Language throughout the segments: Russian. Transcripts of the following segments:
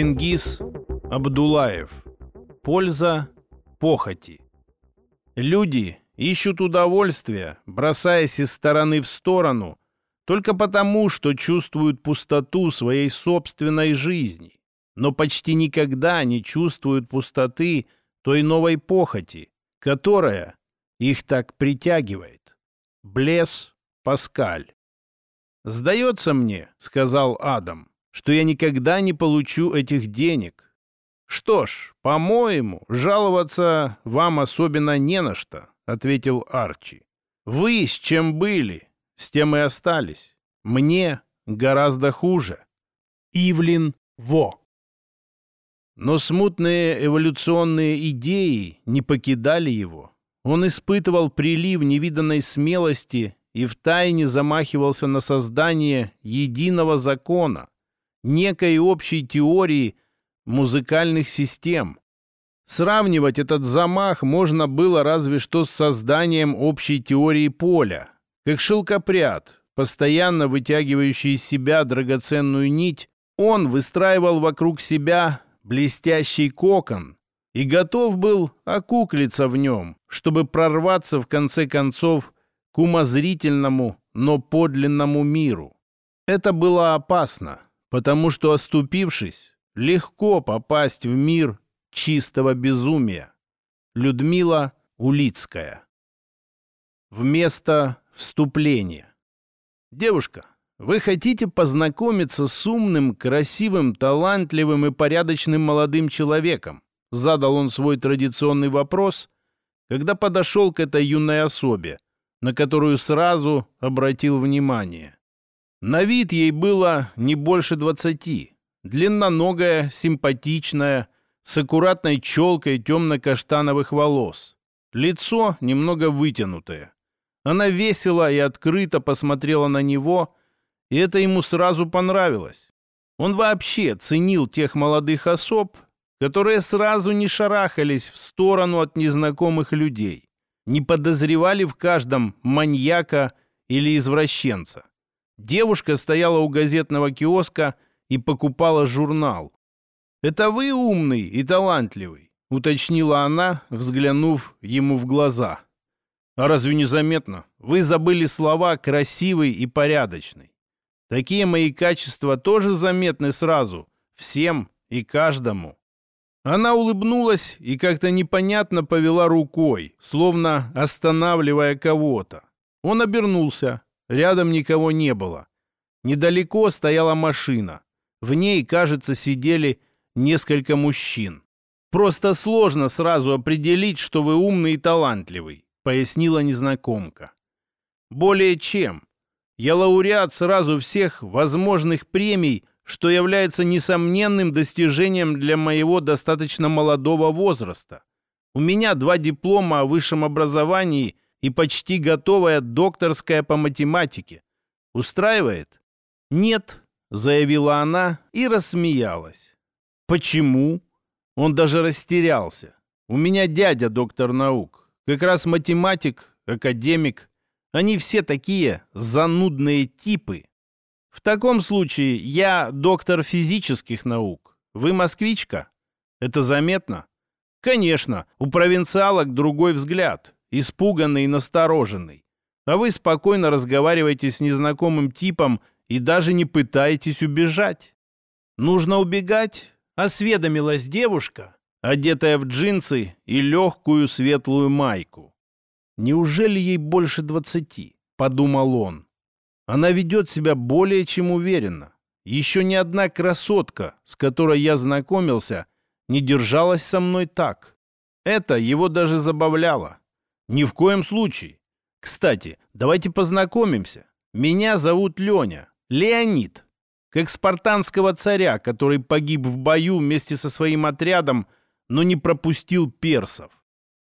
Чингис Абдулаев. Польза похоти. Люди ищут удовольствия, бросаясь из стороны в сторону, только потому, что чувствуют пустоту своей собственной жизни, но почти никогда не чувствуют пустоты той новой похоти, которая их так притягивает. Блес Паскаль. «Сдается мне, — сказал Адам, что я никогда не получу этих денег. Что ж, по-моему, жаловаться вам особенно не на что, ответил Арчи. Вы с чем были, с тем и остались. Мне гораздо хуже. Ивлин Во. Но смутные эволюционные идеи не покидали его. Он испытывал прилив невиданной смелости и втайне замахивался на создание единого закона, некой общей теории музыкальных систем. Сравнивать этот замах можно было разве что с созданием общей теории поля. Как шелкопряд, постоянно вытягивающий из себя драгоценную нить, он выстраивал вокруг себя блестящий кокон и готов был окуклиться в нем, чтобы прорваться в конце концов к умозрительному, но подлинному миру. Это было опасно потому что, оступившись, легко попасть в мир чистого безумия. Людмила Улицкая. Вместо вступления. Девушка, вы хотите познакомиться с умным, красивым, талантливым и порядочным молодым человеком? Задал он свой традиционный вопрос, когда подошел к этой юной особе, на которую сразу обратил внимание. На вид ей было не больше двадцати. Длинноногая, симпатичная, с аккуратной челкой темно-каштановых волос. Лицо немного вытянутое. Она весело и открыто посмотрела на него, и это ему сразу понравилось. Он вообще ценил тех молодых особ, которые сразу не шарахались в сторону от незнакомых людей, не подозревали в каждом маньяка или извращенца. Девушка стояла у газетного киоска и покупала журнал. «Это вы умный и талантливый», — уточнила она, взглянув ему в глаза. «А разве не заметно? Вы забыли слова «красивый» и «порядочный». Такие мои качества тоже заметны сразу, всем и каждому». Она улыбнулась и как-то непонятно повела рукой, словно останавливая кого-то. Он обернулся. Рядом никого не было. Недалеко стояла машина. В ней, кажется, сидели несколько мужчин. «Просто сложно сразу определить, что вы умный и талантливый», — пояснила незнакомка. «Более чем. Я лауреат сразу всех возможных премий, что является несомненным достижением для моего достаточно молодого возраста. У меня два диплома о высшем образовании и почти готовая докторская по математике. Устраивает? Нет, заявила она и рассмеялась. Почему? Он даже растерялся. У меня дядя доктор наук, как раз математик, академик. Они все такие занудные типы. В таком случае я доктор физических наук. Вы москвичка? Это заметно? Конечно, у провинциалок другой взгляд испуганный и настороженный. А вы спокойно разговариваете с незнакомым типом и даже не пытаетесь убежать. Нужно убегать, осведомилась девушка, одетая в джинсы и легкую светлую майку. Неужели ей больше двадцати? Подумал он. Она ведет себя более чем уверенно. Еще ни одна красотка, с которой я знакомился, не держалась со мной так. Это его даже забавляло. Ни в коем случае. Кстати, давайте познакомимся. Меня зовут Леня. Леонид. Как спартанского царя, который погиб в бою вместе со своим отрядом, но не пропустил персов.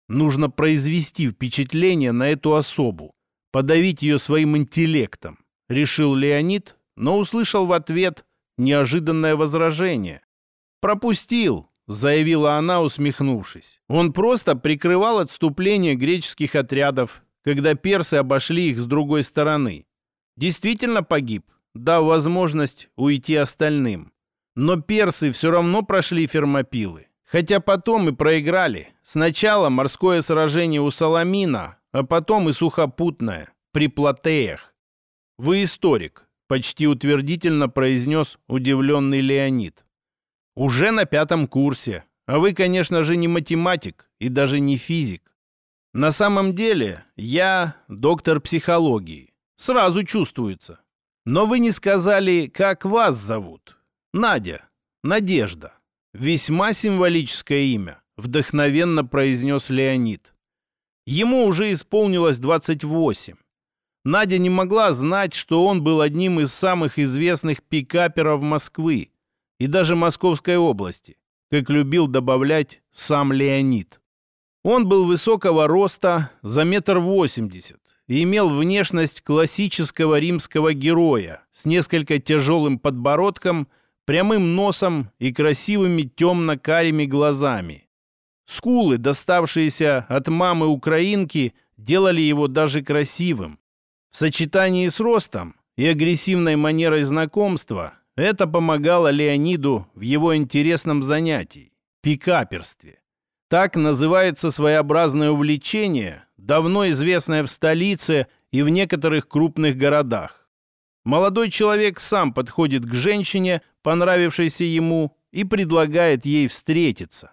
Нужно произвести впечатление на эту особу, подавить ее своим интеллектом, решил Леонид, но услышал в ответ неожиданное возражение. Пропустил, заявила она, усмехнувшись. Он просто прикрывал отступление греческих отрядов, когда персы обошли их с другой стороны. Действительно погиб, дав возможность уйти остальным. Но персы все равно прошли фермопилы. Хотя потом и проиграли. Сначала морское сражение у Саламина, а потом и сухопутное, при Платеях. Вы историк, почти утвердительно произнес удивленный Леонид. Уже на пятом курсе. А вы, конечно же, не математик и даже не физик. На самом деле я доктор психологии. Сразу чувствуется. Но вы не сказали, как вас зовут. Надя. Надежда. Весьма символическое имя, вдохновенно произнес Леонид. Ему уже исполнилось 28. Надя не могла знать, что он был одним из самых известных пикаперов Москвы и даже Московской области, как любил добавлять сам Леонид. Он был высокого роста, за метр восемьдесят, и имел внешность классического римского героя с несколько тяжелым подбородком, прямым носом и красивыми темно-карими глазами. Скулы, доставшиеся от мамы-украинки, делали его даже красивым. В сочетании с ростом и агрессивной манерой знакомства это помогало Леониду в его интересном занятии – пикаперстве. Так называется своеобразное увлечение, давно известное в столице и в некоторых крупных городах. Молодой человек сам подходит к женщине, понравившейся ему, и предлагает ей встретиться.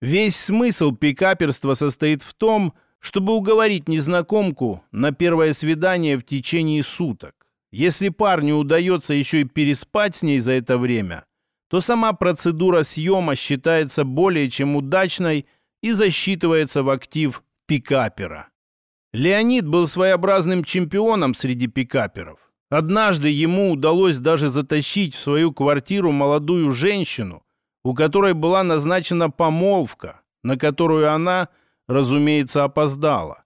Весь смысл пикаперства состоит в том, чтобы уговорить незнакомку на первое свидание в течение суток. Если парню удается еще и переспать с ней за это время, то сама процедура съема считается более чем удачной и засчитывается в актив пикапера. Леонид был своеобразным чемпионом среди пикаперов. Однажды ему удалось даже затащить в свою квартиру молодую женщину, у которой была назначена помолвка, на которую она – разумеется, опоздала.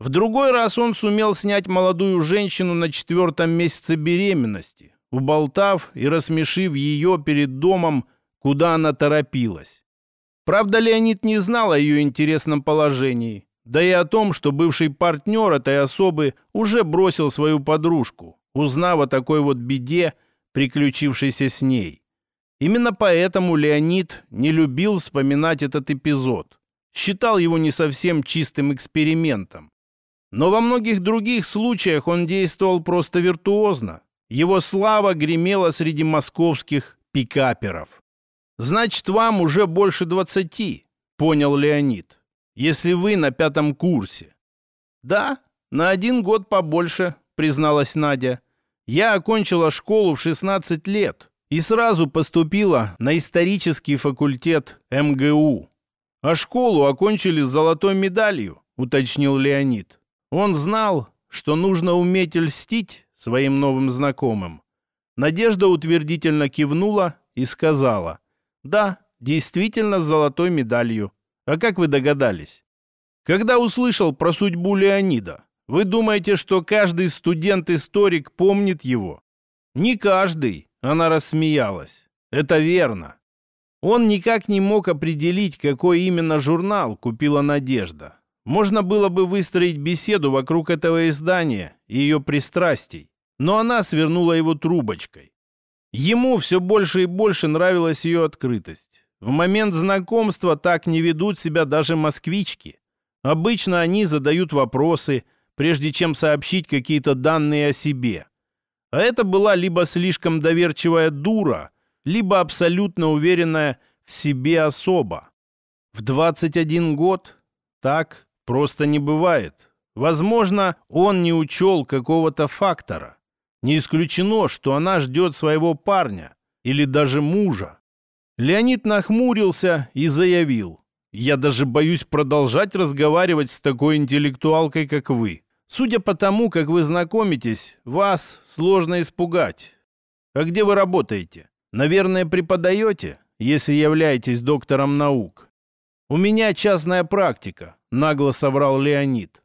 В другой раз он сумел снять молодую женщину на четвертом месяце беременности, уболтав и рассмешив ее перед домом, куда она торопилась. Правда, Леонид не знал о ее интересном положении, да и о том, что бывший партнер этой особы уже бросил свою подружку, узнав о такой вот беде, приключившейся с ней. Именно поэтому Леонид не любил вспоминать этот эпизод считал его не совсем чистым экспериментом. Но во многих других случаях он действовал просто виртуозно. Его слава гремела среди московских пикаперов. «Значит, вам уже больше двадцати», — понял Леонид, «если вы на пятом курсе». «Да, на один год побольше», — призналась Надя. «Я окончила школу в 16 лет и сразу поступила на исторический факультет МГУ. А школу окончили с золотой медалью, уточнил Леонид. Он знал, что нужно уметь льстить своим новым знакомым. Надежда утвердительно кивнула и сказала, «Да, действительно с золотой медалью. А как вы догадались?» Когда услышал про судьбу Леонида, вы думаете, что каждый студент-историк помнит его? Не каждый, она рассмеялась. Это верно. Он никак не мог определить, какой именно журнал купила Надежда. Можно было бы выстроить беседу вокруг этого издания и ее пристрастий, но она свернула его трубочкой. Ему все больше и больше нравилась ее открытость. В момент знакомства так не ведут себя даже москвички. Обычно они задают вопросы, прежде чем сообщить какие-то данные о себе. А это была либо слишком доверчивая дура – либо абсолютно уверенная в себе особа. В 21 год так просто не бывает. Возможно, он не учел какого-то фактора. Не исключено, что она ждет своего парня или даже мужа. Леонид нахмурился и заявил. «Я даже боюсь продолжать разговаривать с такой интеллектуалкой, как вы. Судя по тому, как вы знакомитесь, вас сложно испугать. А где вы работаете?» Наверное, преподаете, если являетесь доктором наук. У меня частная практика, нагло соврал Леонид.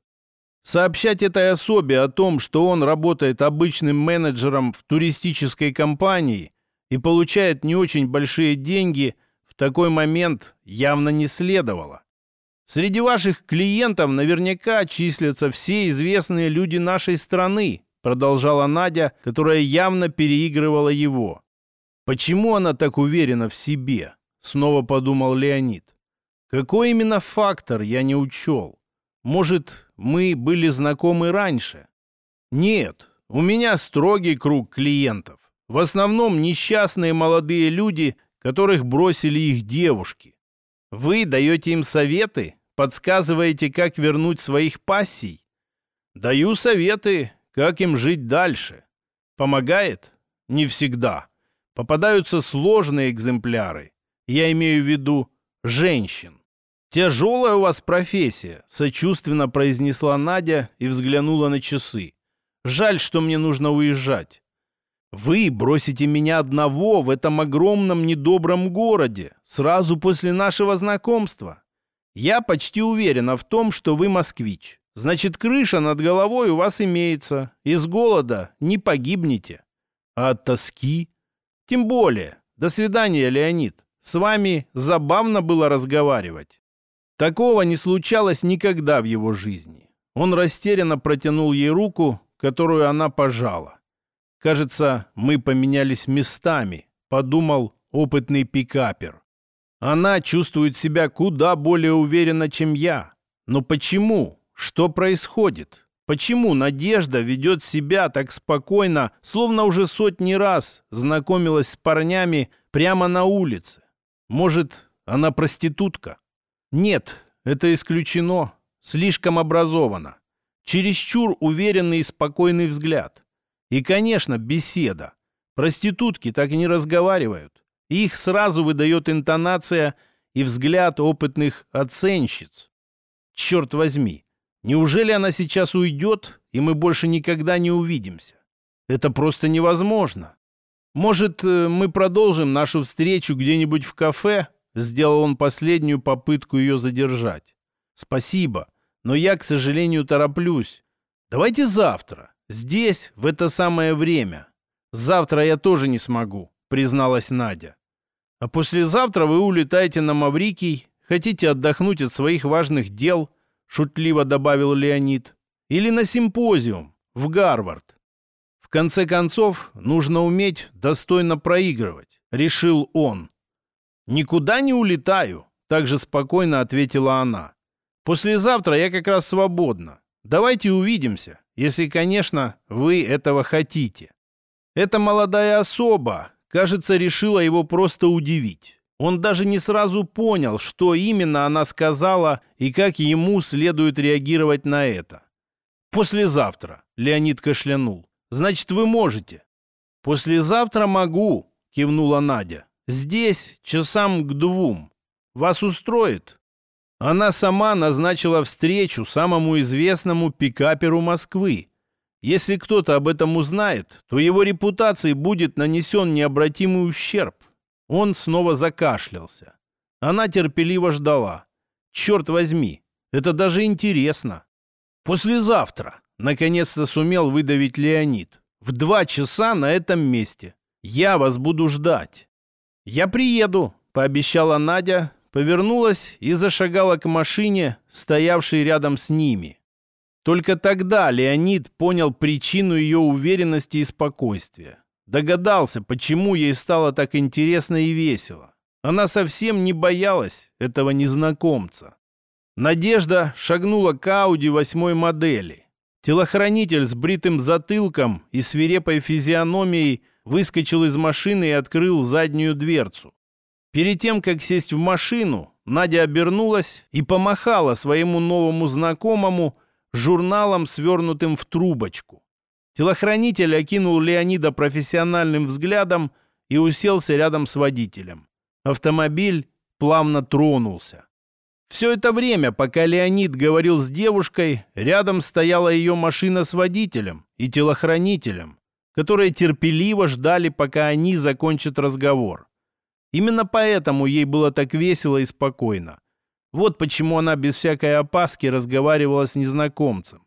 Сообщать этой особе о том, что он работает обычным менеджером в туристической компании и получает не очень большие деньги, в такой момент явно не следовало. Среди ваших клиентов наверняка числятся все известные люди нашей страны, продолжала Надя, которая явно переигрывала его. Почему она так уверена в себе? Снова подумал Леонид. Какой именно фактор я не учел? Может, мы были знакомы раньше? Нет, у меня строгий круг клиентов. В основном несчастные молодые люди, которых бросили их девушки. Вы даете им советы? Подсказываете, как вернуть своих пассий? Даю советы, как им жить дальше. Помогает? Не всегда. Попадаются сложные экземпляры. Я имею в виду женщин. «Тяжелая у вас профессия», — сочувственно произнесла Надя и взглянула на часы. «Жаль, что мне нужно уезжать. Вы бросите меня одного в этом огромном недобром городе сразу после нашего знакомства. Я почти уверена в том, что вы москвич. Значит, крыша над головой у вас имеется. Из голода не погибнете. А от тоски? Тем более. До свидания, Леонид. С вами забавно было разговаривать. Такого не случалось никогда в его жизни. Он растерянно протянул ей руку, которую она пожала. Кажется, мы поменялись местами, подумал опытный пикапер. Она чувствует себя куда более уверенно, чем я. Но почему? Что происходит? Почему Надежда ведет себя так спокойно, словно уже сотни раз знакомилась с парнями прямо на улице? Может, она проститутка? Нет, это исключено. Слишком образована. Чересчур уверенный и спокойный взгляд. И, конечно, беседа. Проститутки так и не разговаривают. Их сразу выдает интонация и взгляд опытных оценщиц. Черт возьми, неужели она сейчас уйдет, и мы больше никогда не увидимся? Это просто невозможно. Может, э, мы продолжим нашу встречу где-нибудь в кафе? Сделал он последнюю попытку ее задержать. Спасибо, но я, к сожалению, тороплюсь. Давайте завтра. Здесь, в это самое время. Завтра я тоже не смогу, призналась Надя. А послезавтра вы улетаете на Маврикий, хотите отдохнуть от своих важных дел, шутливо добавил Леонид, или на симпозиум в Гарвард. В конце концов, нужно уметь достойно проигрывать, решил он. Никуда не улетаю, также спокойно ответила она. Послезавтра я как раз свободна. Давайте увидимся, если, конечно, вы этого хотите. Эта молодая особа, кажется, решила его просто удивить. Он даже не сразу понял, что именно она сказала и как ему следует реагировать на это. «Послезавтра», — Леонид кашлянул. «Значит, вы можете». «Послезавтра могу», — кивнула Надя. «Здесь часам к двум. Вас устроит?» Она сама назначила встречу самому известному пикаперу Москвы. Если кто-то об этом узнает, то его репутации будет нанесен необратимый ущерб. Он снова закашлялся. Она терпеливо ждала. Черт возьми, это даже интересно. Послезавтра, наконец-то сумел выдавить Леонид. В два часа на этом месте. Я вас буду ждать. Я приеду, пообещала Надя, повернулась и зашагала к машине, стоявшей рядом с ними. Только тогда Леонид понял причину ее уверенности и спокойствия. Догадался, почему ей стало так интересно и весело. Она совсем не боялась этого незнакомца. Надежда шагнула к Ауди восьмой модели. Телохранитель с бритым затылком и свирепой физиономией выскочил из машины и открыл заднюю дверцу. Перед тем, как сесть в машину, Надя обернулась и помахала своему новому знакомому журналом, свернутым в трубочку. Телохранитель окинул Леонида профессиональным взглядом и уселся рядом с водителем. Автомобиль плавно тронулся. Все это время, пока Леонид говорил с девушкой, рядом стояла ее машина с водителем и телохранителем, которые терпеливо ждали, пока они закончат разговор. Именно поэтому ей было так весело и спокойно. Вот почему она без всякой опаски разговаривала с незнакомцем.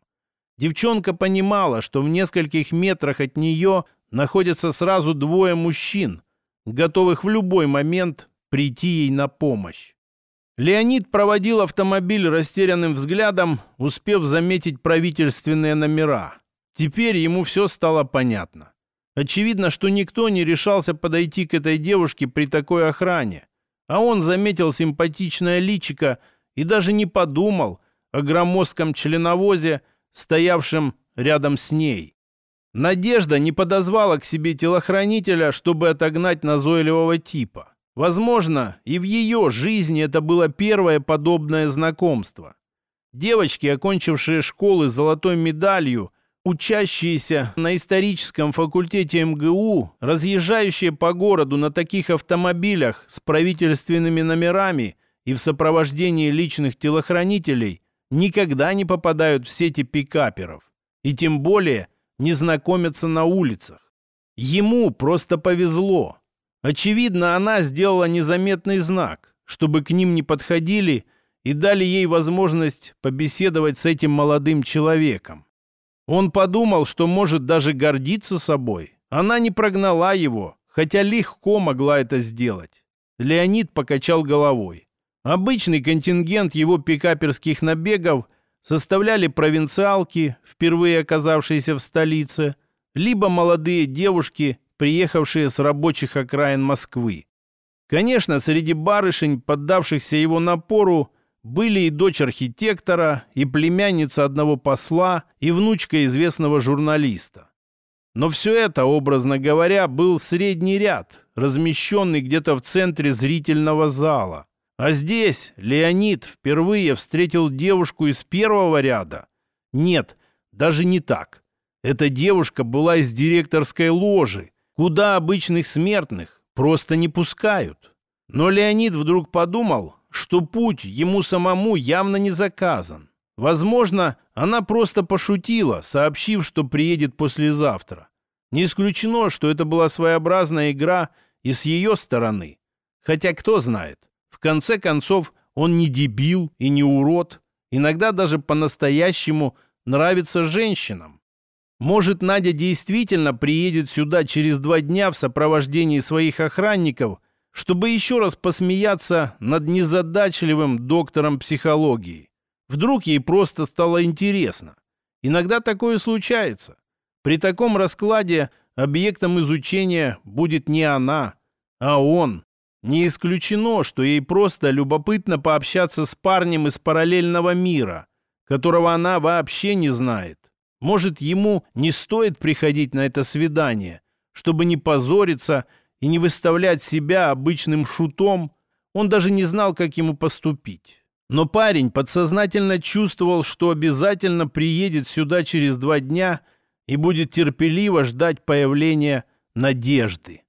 Девчонка понимала, что в нескольких метрах от нее находятся сразу двое мужчин, готовых в любой момент прийти ей на помощь. Леонид проводил автомобиль растерянным взглядом, успев заметить правительственные номера. Теперь ему все стало понятно. Очевидно, что никто не решался подойти к этой девушке при такой охране. А он заметил симпатичное личико и даже не подумал о громоздком членовозе, стоявшем рядом с ней. Надежда не подозвала к себе телохранителя, чтобы отогнать назойливого типа. Возможно, и в ее жизни это было первое подобное знакомство. Девочки, окончившие школы с золотой медалью, учащиеся на историческом факультете МГУ, разъезжающие по городу на таких автомобилях с правительственными номерами и в сопровождении личных телохранителей, никогда не попадают в сети пикаперов. И тем более не знакомятся на улицах. Ему просто повезло. Очевидно, она сделала незаметный знак, чтобы к ним не подходили и дали ей возможность побеседовать с этим молодым человеком. Он подумал, что может даже гордиться собой. Она не прогнала его, хотя легко могла это сделать. Леонид покачал головой. Обычный контингент его пикаперских набегов составляли провинциалки, впервые оказавшиеся в столице, либо молодые девушки, приехавшие с рабочих окраин Москвы. Конечно, среди барышень, поддавшихся его напору, были и дочь архитектора, и племянница одного посла, и внучка известного журналиста. Но все это, образно говоря, был средний ряд, размещенный где-то в центре зрительного зала. А здесь Леонид впервые встретил девушку из первого ряда. Нет, даже не так. Эта девушка была из директорской ложи, куда обычных смертных просто не пускают. Но Леонид вдруг подумал, что путь ему самому явно не заказан. Возможно, она просто пошутила, сообщив, что приедет послезавтра. Не исключено, что это была своеобразная игра и с ее стороны. Хотя кто знает. В конце концов, он не дебил и не урод. Иногда даже по-настоящему нравится женщинам. Может, Надя действительно приедет сюда через два дня в сопровождении своих охранников – чтобы еще раз посмеяться над незадачливым доктором психологии. Вдруг ей просто стало интересно. Иногда такое случается. При таком раскладе объектом изучения будет не она, а он. Не исключено, что ей просто любопытно пообщаться с парнем из параллельного мира, которого она вообще не знает. Может, ему не стоит приходить на это свидание, чтобы не позориться и не выставлять себя обычным шутом, он даже не знал, как ему поступить. Но парень подсознательно чувствовал, что обязательно приедет сюда через два дня и будет терпеливо ждать появления надежды.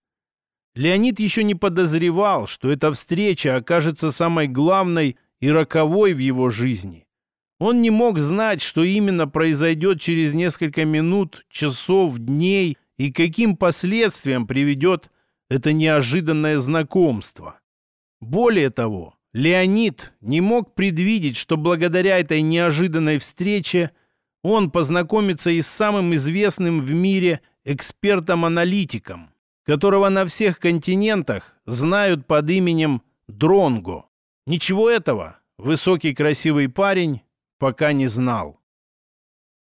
Леонид еще не подозревал, что эта встреча окажется самой главной и роковой в его жизни. Он не мог знать, что именно произойдет через несколько минут, часов, дней и каким последствиям приведет это неожиданное знакомство. Более того, Леонид не мог предвидеть, что благодаря этой неожиданной встрече он познакомится и с самым известным в мире экспертом-аналитиком, которого на всех континентах знают под именем Дронго. Ничего этого высокий красивый парень пока не знал.